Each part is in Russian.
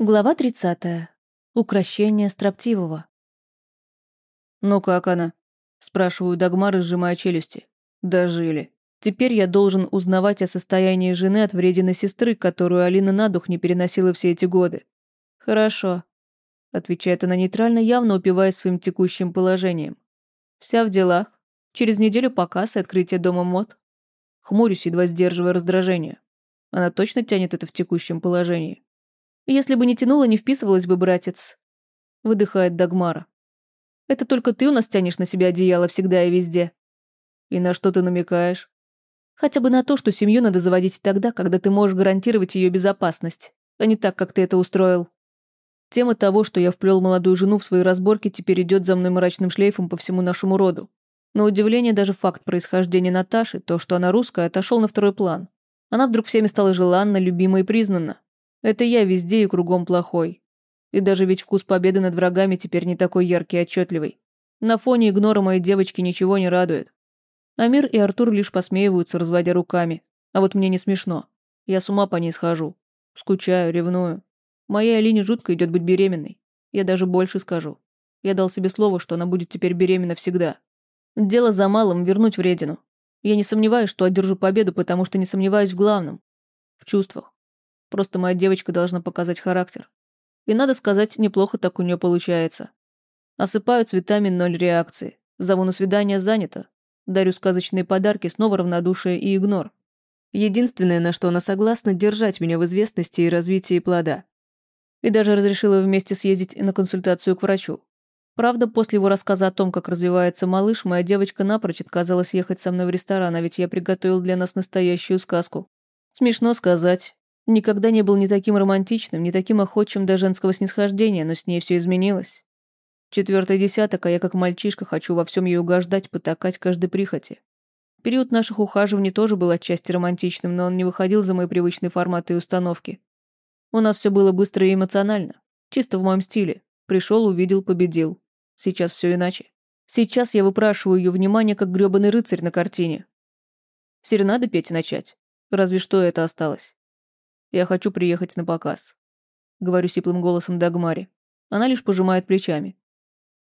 Глава 30. Укращение строптивого. «Ну как она?» – спрашиваю Дагмара, сжимая челюсти. «Дожили. Теперь я должен узнавать о состоянии жены от вредины сестры, которую Алина на дух не переносила все эти годы». «Хорошо», – отвечает она нейтрально, явно упиваясь своим текущим положением. «Вся в делах. Через неделю показ и открытие дома мод». Хмурюсь, едва сдерживая раздражение. Она точно тянет это в текущем положении. Если бы не тянуло, не вписывалась бы, братец. Выдыхает Дагмара. Это только ты у нас тянешь на себя одеяло всегда и везде. И на что ты намекаешь? Хотя бы на то, что семью надо заводить тогда, когда ты можешь гарантировать ее безопасность, а не так, как ты это устроил. Тема того, что я вплел молодую жену в свои разборки, теперь идет за мной мрачным шлейфом по всему нашему роду. На удивление, даже факт происхождения Наташи, то, что она русская, отошел на второй план. Она вдруг всеми стала желанна, любима и признана. Это я везде и кругом плохой. И даже ведь вкус победы над врагами теперь не такой яркий и отчетливый. На фоне игнора моей девочки ничего не радует. Амир и Артур лишь посмеиваются, разводя руками. А вот мне не смешно. Я с ума по ней схожу. Скучаю, ревную. Моей Алине жутко идет быть беременной. Я даже больше скажу. Я дал себе слово, что она будет теперь беременна всегда. Дело за малым – вернуть вредину. Я не сомневаюсь, что одержу победу, потому что не сомневаюсь в главном. В чувствах. Просто моя девочка должна показать характер. И надо сказать, неплохо так у нее получается. Осыпаю цветами ноль реакции. Зову на свидание занято. Дарю сказочные подарки, снова равнодушие и игнор. Единственное, на что она согласна, держать меня в известности и развитии плода. И даже разрешила вместе съездить на консультацию к врачу. Правда, после его рассказа о том, как развивается малыш, моя девочка напрочь отказалась ехать со мной в ресторан, а ведь я приготовил для нас настоящую сказку. Смешно сказать, Никогда не был ни таким романтичным, ни таким охотчим до женского снисхождения, но с ней все изменилось. Четвертый десяток, а я как мальчишка хочу во всем ей угождать, потакать каждой прихоти. Период наших ухаживаний тоже был отчасти романтичным, но он не выходил за мои привычные форматы и установки. У нас все было быстро и эмоционально. Чисто в моем стиле. Пришел, увидел, победил. Сейчас все иначе. Сейчас я выпрашиваю ее внимание, как грёбаный рыцарь на картине. Серенады петь начать? Разве что это осталось. Я хочу приехать на показ. Говорю сиплым голосом Дагмаре. Она лишь пожимает плечами.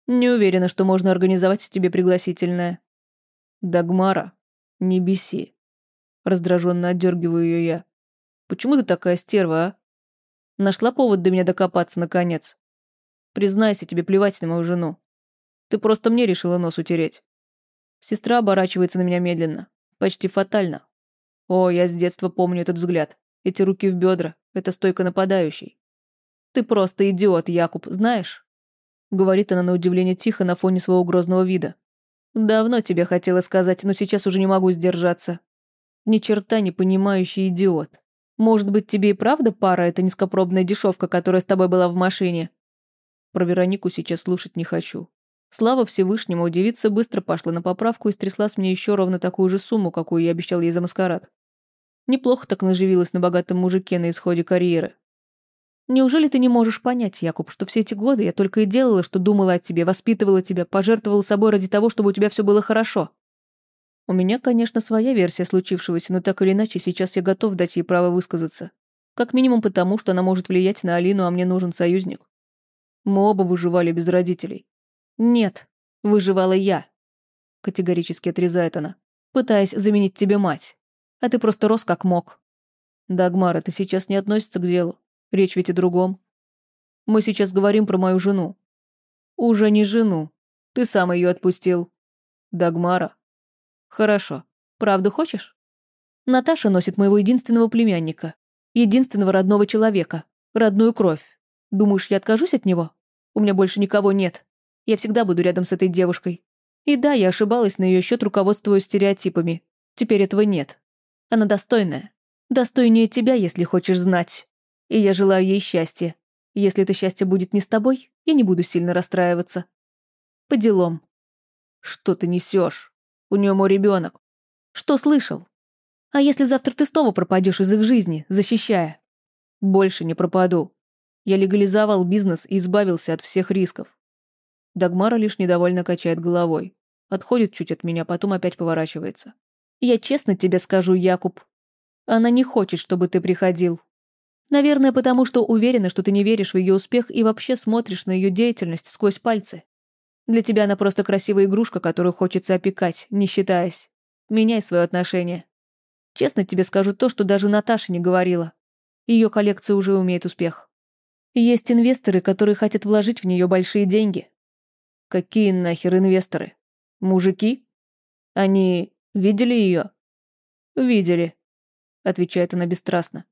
Не уверена, что можно организовать тебе пригласительное. Дагмара, не беси. Раздраженно отдергиваю ее я. Почему ты такая стерва, а? Нашла повод до меня докопаться, наконец. Признайся, тебе плевать на мою жену. Ты просто мне решила нос утереть. Сестра оборачивается на меня медленно. Почти фатально. О, я с детства помню этот взгляд. Эти руки в бедра — это стойка нападающей. «Ты просто идиот, Якуб, знаешь?» Говорит она на удивление тихо на фоне своего грозного вида. «Давно тебе хотела сказать, но сейчас уже не могу сдержаться. Ни черта не понимающий идиот. Может быть, тебе и правда пара — это низкопробная дешевка, которая с тобой была в машине?» Про Веронику сейчас слушать не хочу. Слава Всевышнему, девица быстро пошла на поправку и стрясла с мне еще ровно такую же сумму, какую я обещал ей за маскарад. Неплохо так наживилась на богатом мужике на исходе карьеры. Неужели ты не можешь понять, Якуб, что все эти годы я только и делала, что думала о тебе, воспитывала тебя, пожертвовала собой ради того, чтобы у тебя все было хорошо? У меня, конечно, своя версия случившегося, но так или иначе сейчас я готов дать ей право высказаться. Как минимум потому, что она может влиять на Алину, а мне нужен союзник. Мы оба выживали без родителей. Нет, выживала я. Категорически отрезает она, пытаясь заменить тебе мать а ты просто рос как мог. Дагмар, это сейчас не относится к делу. Речь ведь о другом. Мы сейчас говорим про мою жену. Уже не жену. Ты сам ее отпустил. Дагмара. Хорошо. Правду хочешь? Наташа носит моего единственного племянника. Единственного родного человека. Родную кровь. Думаешь, я откажусь от него? У меня больше никого нет. Я всегда буду рядом с этой девушкой. И да, я ошибалась на ее счет, руководствуясь стереотипами. Теперь этого нет. Она достойная. Достойнее тебя, если хочешь знать. И я желаю ей счастья. Если это счастье будет не с тобой, я не буду сильно расстраиваться. По делам. Что ты несешь? У нее мой ребенок. Что слышал? А если завтра ты снова пропадешь из их жизни, защищая? Больше не пропаду. Я легализовал бизнес и избавился от всех рисков. Дагмара лишь недовольно качает головой. Отходит чуть от меня, потом опять поворачивается. Я честно тебе скажу, Якуб. Она не хочет, чтобы ты приходил. Наверное, потому что уверена, что ты не веришь в ее успех и вообще смотришь на ее деятельность сквозь пальцы. Для тебя она просто красивая игрушка, которую хочется опекать, не считаясь. Меняй свое отношение. Честно тебе скажу то, что даже Наташа не говорила. Ее коллекция уже умеет успех. Есть инвесторы, которые хотят вложить в нее большие деньги. Какие нахер инвесторы? Мужики? Они видели ее? Видели, отвечает она бесстрастно.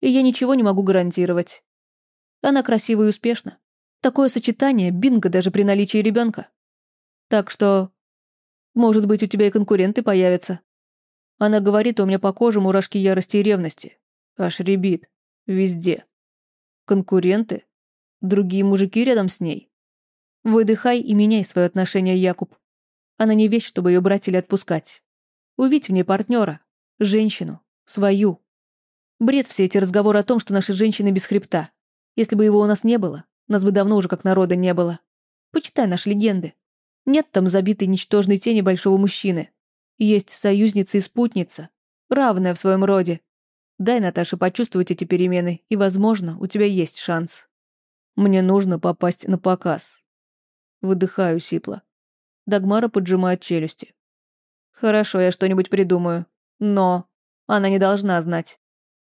И я ничего не могу гарантировать. Она красива и успешна. Такое сочетание – бинго даже при наличии ребенка. Так что, может быть, у тебя и конкуренты появятся. Она говорит, у меня по коже мурашки ярости и ревности. Аж ребит. Везде. Конкуренты? Другие мужики рядом с ней? Выдыхай и меняй свое отношение, Якуб. Она не вещь, чтобы ее брать или отпускать. Увидь ней партнера, женщину, свою. Бред все эти разговоры о том, что наши женщины без хребта. Если бы его у нас не было, нас бы давно уже как народа не было. Почитай наши легенды. Нет там забитой ничтожной тени большого мужчины. Есть союзница и спутница, равная в своем роде, Дай Наташе почувствовать эти перемены, и, возможно, у тебя есть шанс. Мне нужно попасть на показ. Выдыхаю сипло. Дагмара поджимает челюсти. Хорошо, я что-нибудь придумаю. Но она не должна знать.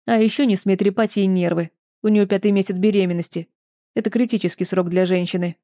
А еще не смей трепать ей нервы. У нее пятый месяц беременности. Это критический срок для женщины.